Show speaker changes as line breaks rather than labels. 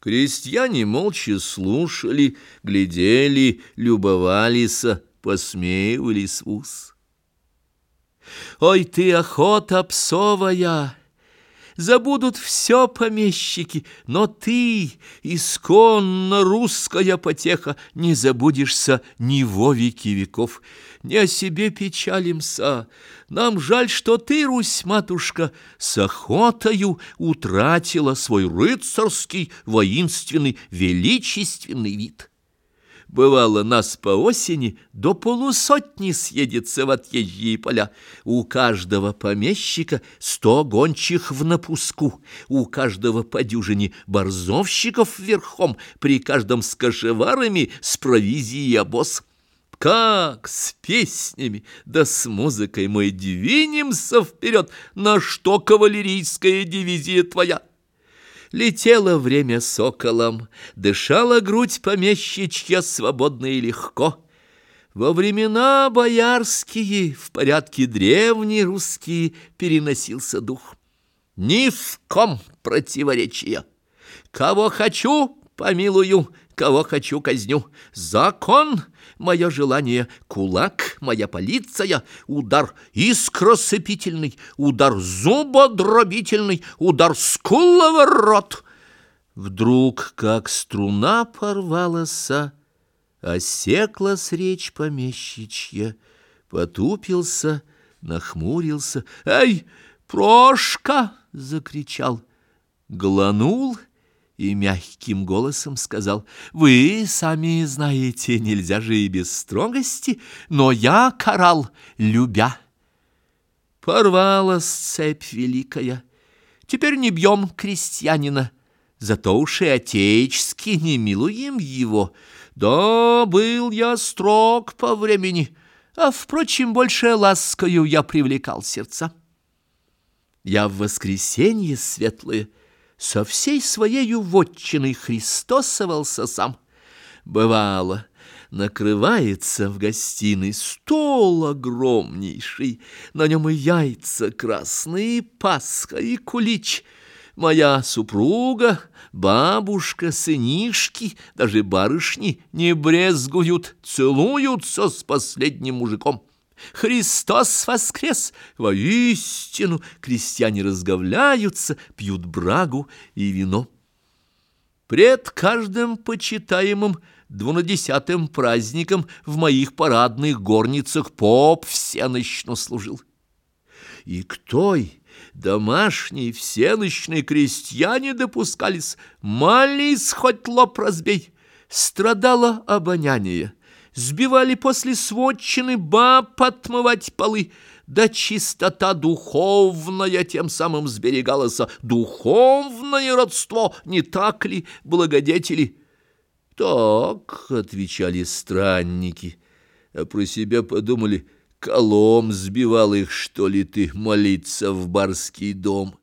Крестьяне молча слушали, глядели, любовались, посмеивались в ус. «Ой ты, охота псовая!» Забудут все помещики, но ты, исконно русская потеха, не забудешься ни во веки веков. Не о себе печалимся, нам жаль, что ты, Русь-матушка, с охотою утратила свой рыцарский, воинственный, величественный вид. Бывало, нас по осени до полусотни съедется в отъезжие поля. У каждого помещика сто гончих в напуску, у каждого по дюжине борзовщиков верхом, при каждом с кошеварами, с провизией обоз. Как с песнями, да с музыкой мы двинемся вперед, на что кавалерийская дивизия твоя? Летело время соколом, дышала грудь помещичья свободно и легко. Во времена боярские, в порядке древние русские, переносился дух. Ни в ком противоречия. Кого хочу, помилую, кого хочу казню. Закон — мое желание, кулак — моя полиция, удар искросыпительный, удар зубодробительный, удар скуловорот. Вдруг, как струна порвалась, осеклась речь помещичья, потупился, нахмурился. «Эй, Прошка!» — закричал. Гланул — и мягким голосом сказал, «Вы сами знаете, нельзя же и без строгости, но я карал, любя». Порвалась цепь великая, теперь не бьем крестьянина, зато уж и отечески не милуем его. Да, был я строг по времени, а, впрочем, больше ласкою я привлекал сердца. Я в воскресенье светлое — со всей своею вотчиной христосовался сам. Бывало, накрывается в гостиной стол огромнейший, на нем и яйца красные, и пасха, и кулич. Моя супруга, бабушка, сынишки, даже барышни не брезгуют, целуются с последним мужиком. Христос воскрес! Воистину крестьяне разговляются, пьют брагу и вино. Пред каждым почитаемым двунадесятым праздником в моих парадных горницах поп всеночно служил. И к той домашней всеночной крестьяне допускались, молись хоть лоб разбей, страдало обоняние сбивали после сводчины баб отмывать полы, да чистота духовная тем самым сберегалась, духовное родство, не так ли, благодетели? Так, — отвечали странники, а про себя подумали, колом сбивал их, что ли ты, молиться в барский дом.